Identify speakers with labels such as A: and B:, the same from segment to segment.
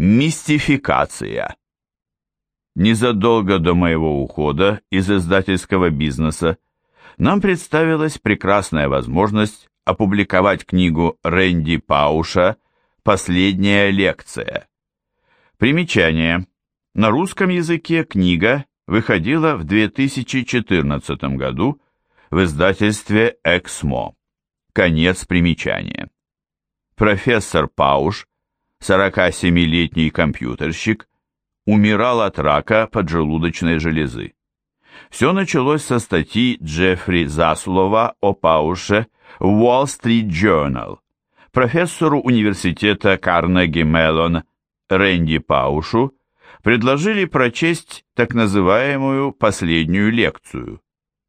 A: Мистификация. Незадолго до моего ухода из издательского бизнеса нам представилась прекрасная возможность опубликовать книгу Рэнди Пауша «Последняя лекция». Примечание. На русском языке книга выходила в 2014 году в издательстве «Эксмо». Конец примечания. Профессор Пауш, 47-летний компьютерщик, умирал от рака поджелудочной железы. Все началось со статьи Джеффри Заслова о Пауше в Wall Street Journal. Профессору университета Карнеги Меллон Рэнди Паушу предложили прочесть так называемую последнюю лекцию.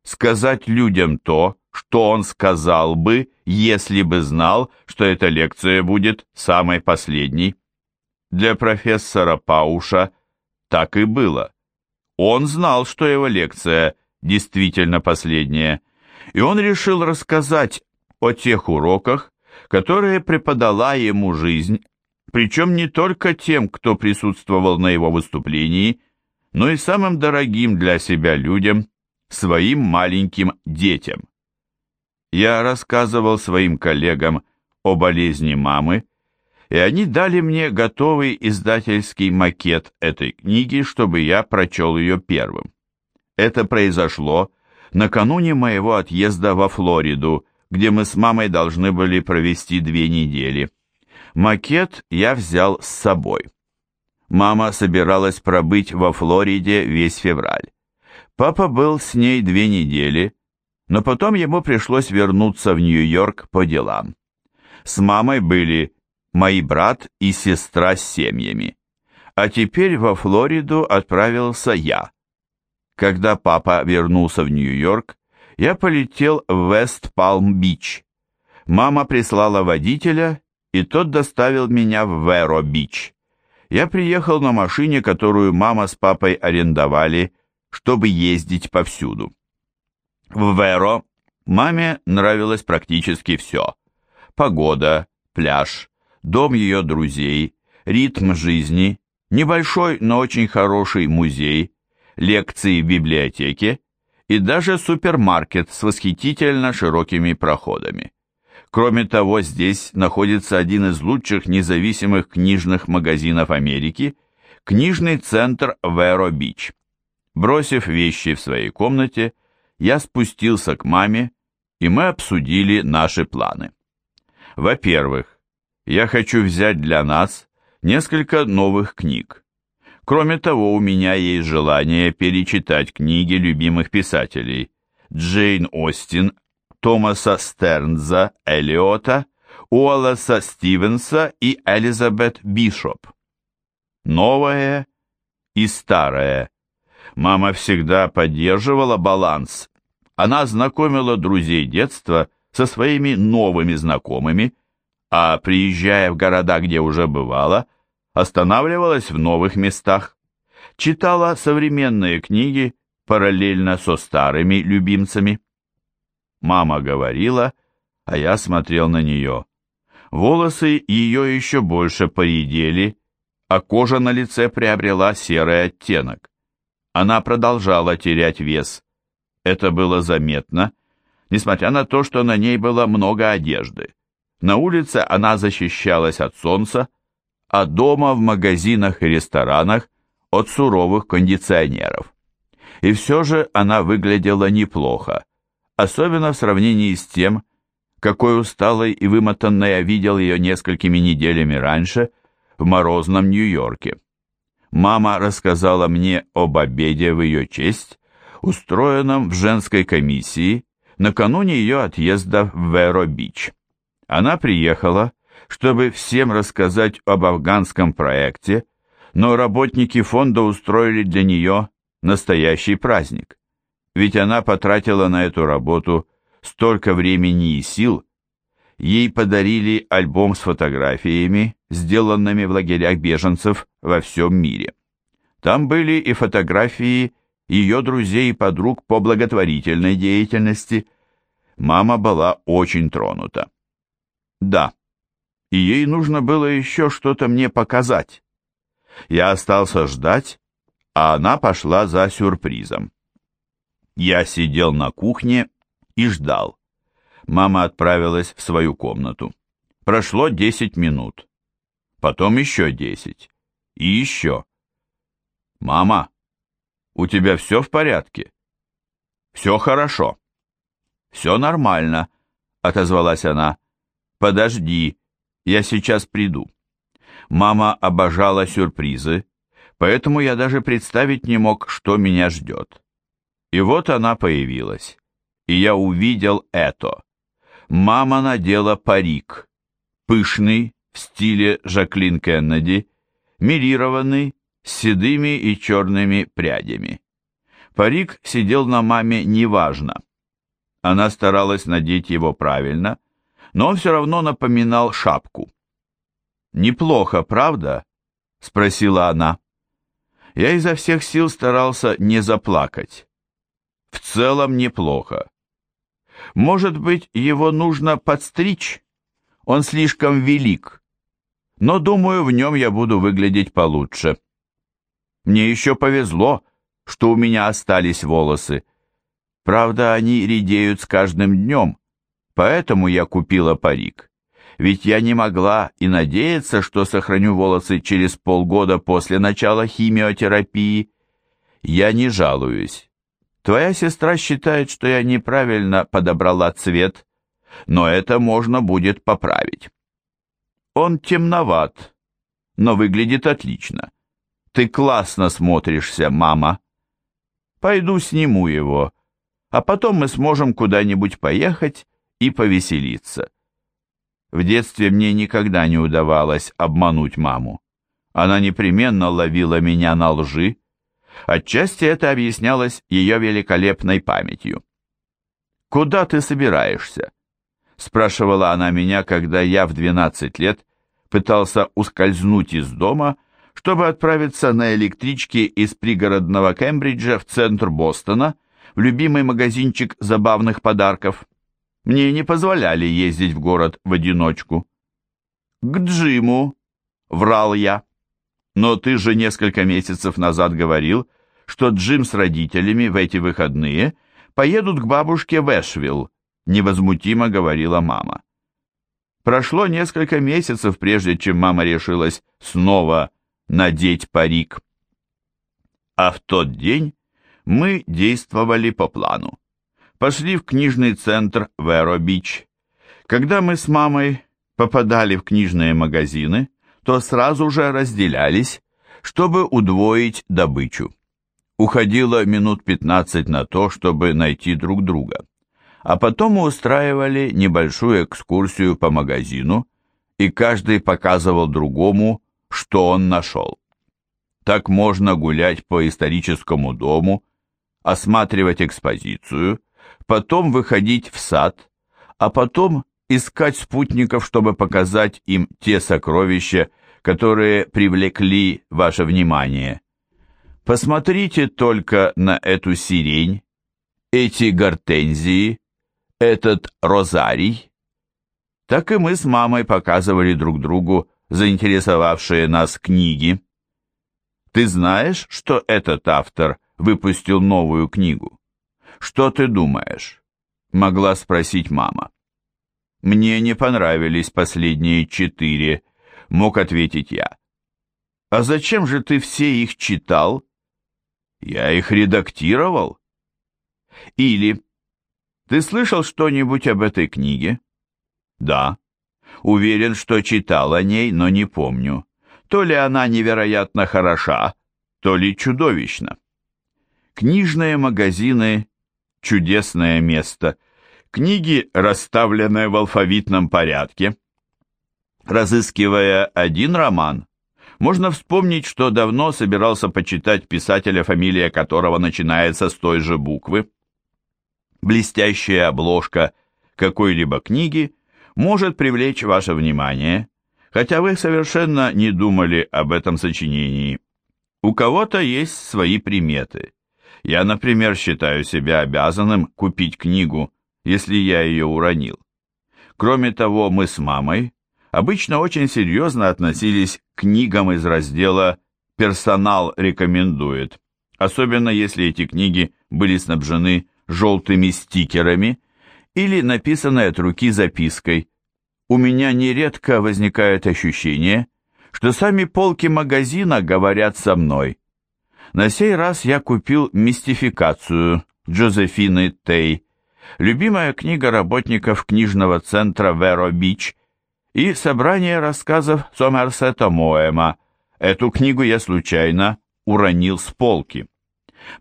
A: Сказать людям то, что он сказал бы, если бы знал, что эта лекция будет самой последней. Для профессора Пауша так и было. Он знал, что его лекция действительно последняя, и он решил рассказать о тех уроках, которые преподала ему жизнь, причем не только тем, кто присутствовал на его выступлении, но и самым дорогим для себя людям, своим маленьким детям. Я рассказывал своим коллегам о болезни мамы, и они дали мне готовый издательский макет этой книги, чтобы я прочел ее первым. Это произошло накануне моего отъезда во Флориду, где мы с мамой должны были провести две недели. Макет я взял с собой. Мама собиралась пробыть во Флориде весь февраль. Папа был с ней две недели, но потом ему пришлось вернуться в Нью-Йорк по делам. С мамой были мои брат и сестра с семьями. А теперь во Флориду отправился я. Когда папа вернулся в Нью-Йорк, я полетел в Вест-Палм-Бич. Мама прислала водителя, и тот доставил меня в Веро-Бич. Я приехал на машине, которую мама с папой арендовали, чтобы ездить повсюду. В Веро маме нравилось практически все. Погода, пляж, дом ее друзей, ритм жизни, небольшой, но очень хороший музей, лекции в библиотеке и даже супермаркет с восхитительно широкими проходами. Кроме того, здесь находится один из лучших независимых книжных магазинов Америки, книжный центр Веро-Бич. Бросив вещи в своей комнате, я спустился к маме, и мы обсудили наши планы. Во-первых, я хочу взять для нас несколько новых книг. Кроме того, у меня есть желание перечитать книги любимых писателей Джейн Остин, Томаса Стернза, Элиота, Уоллеса Стивенса и Элизабет Бишоп. Новое и старое. Мама всегда поддерживала баланс. Она знакомила друзей детства со своими новыми знакомыми, а приезжая в города, где уже бывала, останавливалась в новых местах, читала современные книги параллельно со старыми любимцами. Мама говорила, а я смотрел на нее. Волосы ее еще больше поредели, а кожа на лице приобрела серый оттенок. Она продолжала терять вес. Это было заметно, несмотря на то, что на ней было много одежды. На улице она защищалась от солнца, а дома в магазинах и ресторанах от суровых кондиционеров. И все же она выглядела неплохо, особенно в сравнении с тем, какой усталой и вымотанной я видел ее несколькими неделями раньше в морозном Нью-Йорке. Мама рассказала мне об обеде в ее честь, устроенном в женской комиссии накануне ее отъезда в Веро-Бич. Она приехала, чтобы всем рассказать об афганском проекте, но работники фонда устроили для нее настоящий праздник. Ведь она потратила на эту работу столько времени и сил. Ей подарили альбом с фотографиями, сделанными в лагерях беженцев во всем мире. Там были и фотографии ее друзей и подруг по благотворительной деятельности. Мама была очень тронута. Да, и ей нужно было еще что-то мне показать. Я остался ждать, а она пошла за сюрпризом. Я сидел на кухне и ждал. Мама отправилась в свою комнату. Прошло десять минут. Потом еще десять. И еще. «Мама, у тебя все в порядке?» «Все хорошо». «Все нормально», — отозвалась она. «Подожди, я сейчас приду». Мама обожала сюрпризы, поэтому я даже представить не мог, что меня ждет. И вот она появилась, и я увидел это. Мама надела парик, пышный, в стиле Жаклин Кеннеди, милированный, с седыми и черными прядями. Парик сидел на маме неважно. Она старалась надеть его правильно, но он все равно напоминал шапку. «Неплохо, правда?» — спросила она. Я изо всех сил старался не заплакать. В целом неплохо. Может быть, его нужно подстричь? Он слишком велик. Но, думаю, в нем я буду выглядеть получше. Мне еще повезло, что у меня остались волосы. Правда, они редеют с каждым днем, поэтому я купила парик. Ведь я не могла и надеяться, что сохраню волосы через полгода после начала химиотерапии. Я не жалуюсь. Твоя сестра считает, что я неправильно подобрала цвет, но это можно будет поправить. Он темноват, но выглядит отлично. Ты классно смотришься, мама. Пойду сниму его, а потом мы сможем куда-нибудь поехать и повеселиться. В детстве мне никогда не удавалось обмануть маму. Она непременно ловила меня на лжи. Отчасти это объяснялось ее великолепной памятью. «Куда ты собираешься?» — спрашивала она меня, когда я в 12 лет пытался ускользнуть из дома чтобы отправиться на электричке из пригородного Кембриджа в центр Бостона, в любимый магазинчик забавных подарков. Мне не позволяли ездить в город в одиночку. «К Джиму», — врал я. «Но ты же несколько месяцев назад говорил, что Джим с родителями в эти выходные поедут к бабушке в Эшвилл», — невозмутимо говорила мама. Прошло несколько месяцев, прежде чем мама решилась снова надеть парик. А в тот день мы действовали по плану. Пошли в книжный центр Веро-Бич. Когда мы с мамой попадали в книжные магазины, то сразу же разделялись, чтобы удвоить добычу. Уходило минут 15 на то, чтобы найти друг друга. А потом устраивали небольшую экскурсию по магазину, и каждый показывал другому, что он нашел. Так можно гулять по историческому дому, осматривать экспозицию, потом выходить в сад, а потом искать спутников, чтобы показать им те сокровища, которые привлекли ваше внимание. Посмотрите только на эту сирень, эти гортензии, этот розарий. Так и мы с мамой показывали друг другу заинтересовавшие нас книги. Ты знаешь, что этот автор выпустил новую книгу? Что ты думаешь? Могла спросить мама. Мне не понравились последние четыре, мог ответить я. А зачем же ты все их читал? Я их редактировал. Или ты слышал что-нибудь об этой книге? Да. Уверен, что читал о ней, но не помню. То ли она невероятно хороша, то ли чудовищна. Книжные магазины – чудесное место. Книги, расставленные в алфавитном порядке. Разыскивая один роман, можно вспомнить, что давно собирался почитать писателя, фамилия которого начинается с той же буквы. Блестящая обложка какой-либо книги может привлечь ваше внимание, хотя вы совершенно не думали об этом сочинении. У кого-то есть свои приметы. Я, например, считаю себя обязанным купить книгу, если я ее уронил. Кроме того, мы с мамой обычно очень серьезно относились к книгам из раздела персонал рекомендует, особенно если эти книги были снабжены желтыми стикерами или написаны от руки запиской. У меня нередко возникает ощущение, что сами полки магазина говорят со мной. На сей раз я купил «Мистификацию» Джозефины Тей, любимая книга работников книжного центра Веро-Бич и собрание рассказов Сомерсета Моэма. Эту книгу я случайно уронил с полки.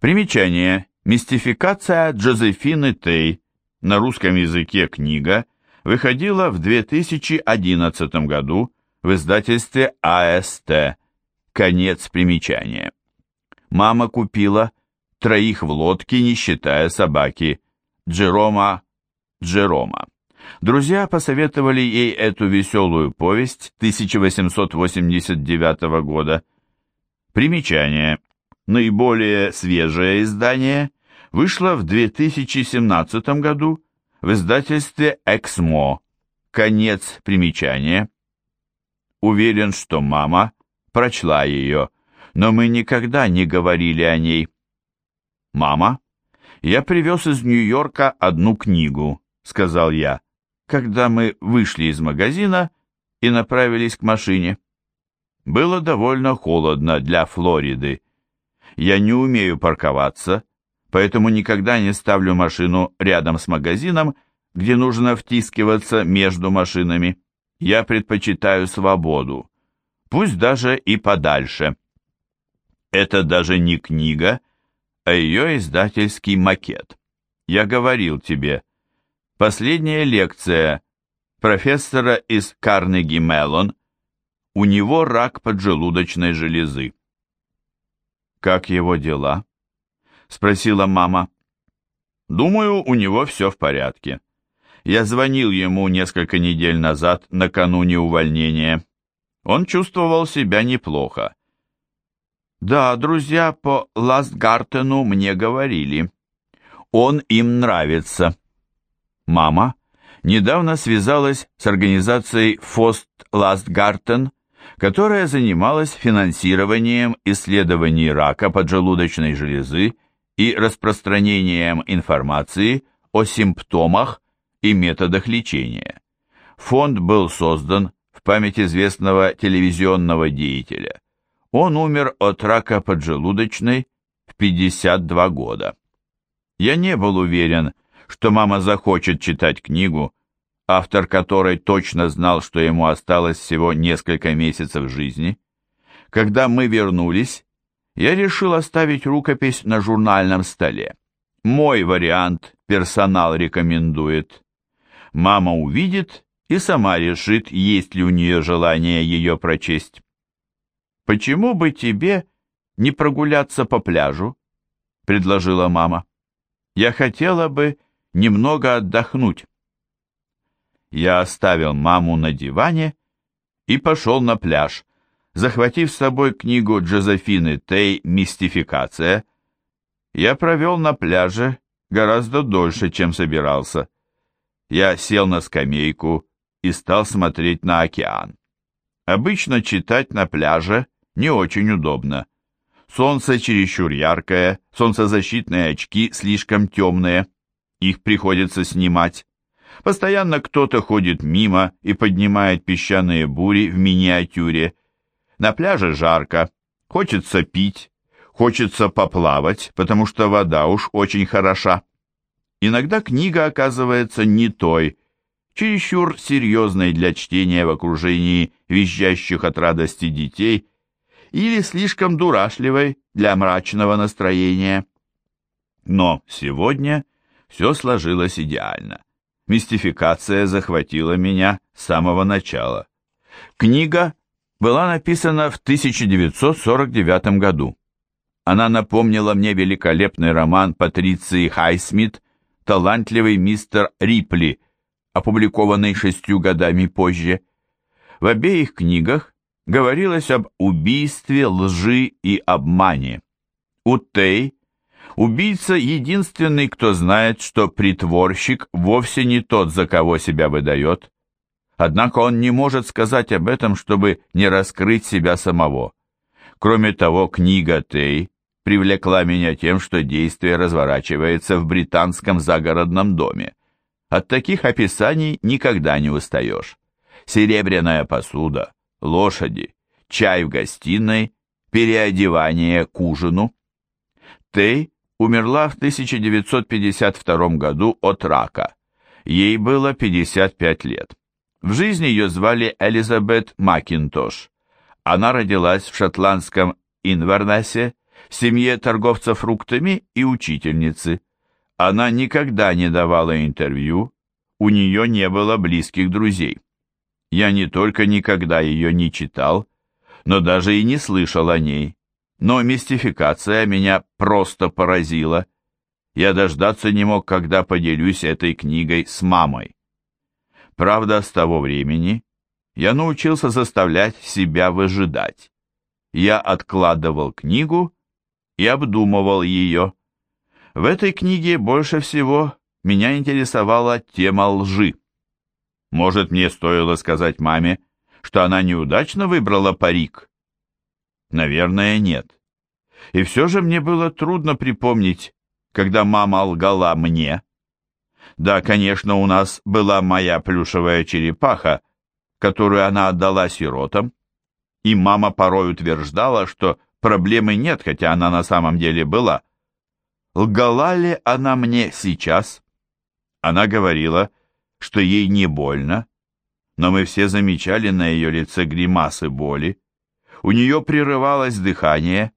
A: Примечание. «Мистификация Джозефины Тей» на русском языке книга выходила в 2011 году в издательстве АСТ. Конец примечания. Мама купила троих в лодке, не считая собаки, Джерома Джерома. Друзья посоветовали ей эту веселую повесть 1889 года. Примечание. Наиболее свежее издание вышло в 2017 году в издательстве «Эксмо». Конец примечания. Уверен, что мама прочла ее, но мы никогда не говорили о ней. «Мама, я привез из Нью-Йорка одну книгу», — сказал я, когда мы вышли из магазина и направились к машине. Было довольно холодно для Флориды. Я не умею парковаться, поэтому никогда не ставлю машину рядом с магазином, где нужно втискиваться между машинами. Я предпочитаю свободу, пусть даже и подальше. Это даже не книга, а ее издательский макет. Я говорил тебе, последняя лекция профессора из Карнеги Меллон, у него рак поджелудочной железы. «Как его дела?» — спросила мама. «Думаю, у него все в порядке. Я звонил ему несколько недель назад, накануне увольнения. Он чувствовал себя неплохо. Да, друзья по Ластгартену мне говорили. Он им нравится. Мама недавно связалась с организацией Фост Ластгартен которая занималась финансированием исследований рака поджелудочной железы и распространением информации о симптомах и методах лечения. Фонд был создан в память известного телевизионного деятеля. Он умер от рака поджелудочной в 52 года. Я не был уверен, что мама захочет читать книгу, автор которой точно знал, что ему осталось всего несколько месяцев жизни. Когда мы вернулись, я решил оставить рукопись на журнальном столе. Мой вариант персонал рекомендует. Мама увидит и сама решит, есть ли у нее желание ее прочесть. «Почему бы тебе не прогуляться по пляжу?» — предложила мама. «Я хотела бы немного отдохнуть». Я оставил маму на диване и пошел на пляж, захватив с собой книгу Джозефины Тей «Мистификация». Я провел на пляже гораздо дольше, чем собирался. Я сел на скамейку и стал смотреть на океан. Обычно читать на пляже не очень удобно. Солнце чересчур яркое, солнцезащитные очки слишком темные. Их приходится снимать. Постоянно кто-то ходит мимо и поднимает песчаные бури в миниатюре. На пляже жарко, хочется пить, хочется поплавать, потому что вода уж очень хороша. Иногда книга оказывается не той, чересчур серьезной для чтения в окружении визжащих от радости детей или слишком дурашливой для мрачного настроения. Но сегодня все сложилось идеально. Мистификация захватила меня с самого начала. Книга была написана в 1949 году. Она напомнила мне великолепный роман Патриции Хайсмит «Талантливый мистер Рипли», опубликованный шестью годами позже. В обеих книгах говорилось об убийстве, лжи и обмане. У Тей Убийца единственный, кто знает, что притворщик вовсе не тот, за кого себя выдает. Однако он не может сказать об этом, чтобы не раскрыть себя самого. Кроме того, книга Тей привлекла меня тем, что действие разворачивается в британском загородном доме. От таких описаний никогда не устаешь. Серебряная посуда, лошади, чай в гостиной, переодевание к ужину. Тей умерла в 1952 году от рака. Ей было 55 лет. В жизни ее звали Элизабет Макинтош. Она родилась в шотландском Инвернесе в семье торговца фруктами и учительницы. Она никогда не давала интервью, у нее не было близких друзей. Я не только никогда ее не читал, но даже и не слышал о ней. Но мистификация меня просто поразила. Я дождаться не мог, когда поделюсь этой книгой с мамой. Правда, с того времени я научился заставлять себя выжидать. Я откладывал книгу и обдумывал ее. В этой книге больше всего меня интересовала тема лжи. Может, мне стоило сказать маме, что она неудачно выбрала парик? Наверное, нет. И все же мне было трудно припомнить, когда мама лгала мне. Да, конечно, у нас была моя плюшевая черепаха, которую она отдала сиротам, и мама порой утверждала, что проблемы нет, хотя она на самом деле была. Лгала ли она мне сейчас? Она говорила, что ей не больно, но мы все замечали на ее лице гримасы боли. У нее прерывалось дыхание,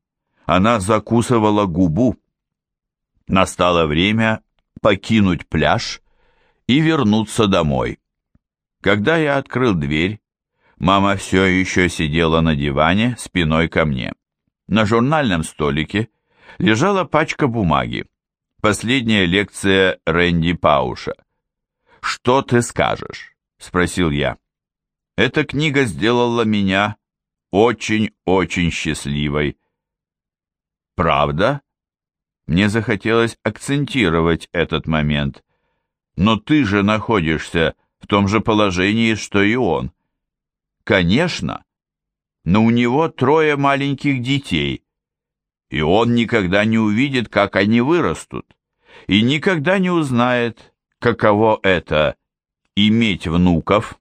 A: она закусывала губу. Настало время покинуть пляж и вернуться домой. Когда я открыл дверь, мама все еще сидела на диване спиной ко мне. На журнальном столике лежала пачка бумаги. Последняя лекция Рэнди Пауша. «Что ты скажешь?» — спросил я. «Эта книга сделала меня очень-очень счастливой». «Правда?» Мне захотелось акцентировать этот момент. «Но ты же находишься в том же положении, что и он. Конечно, но у него трое маленьких детей, и он никогда не увидит, как они вырастут, и никогда не узнает, каково это — иметь внуков.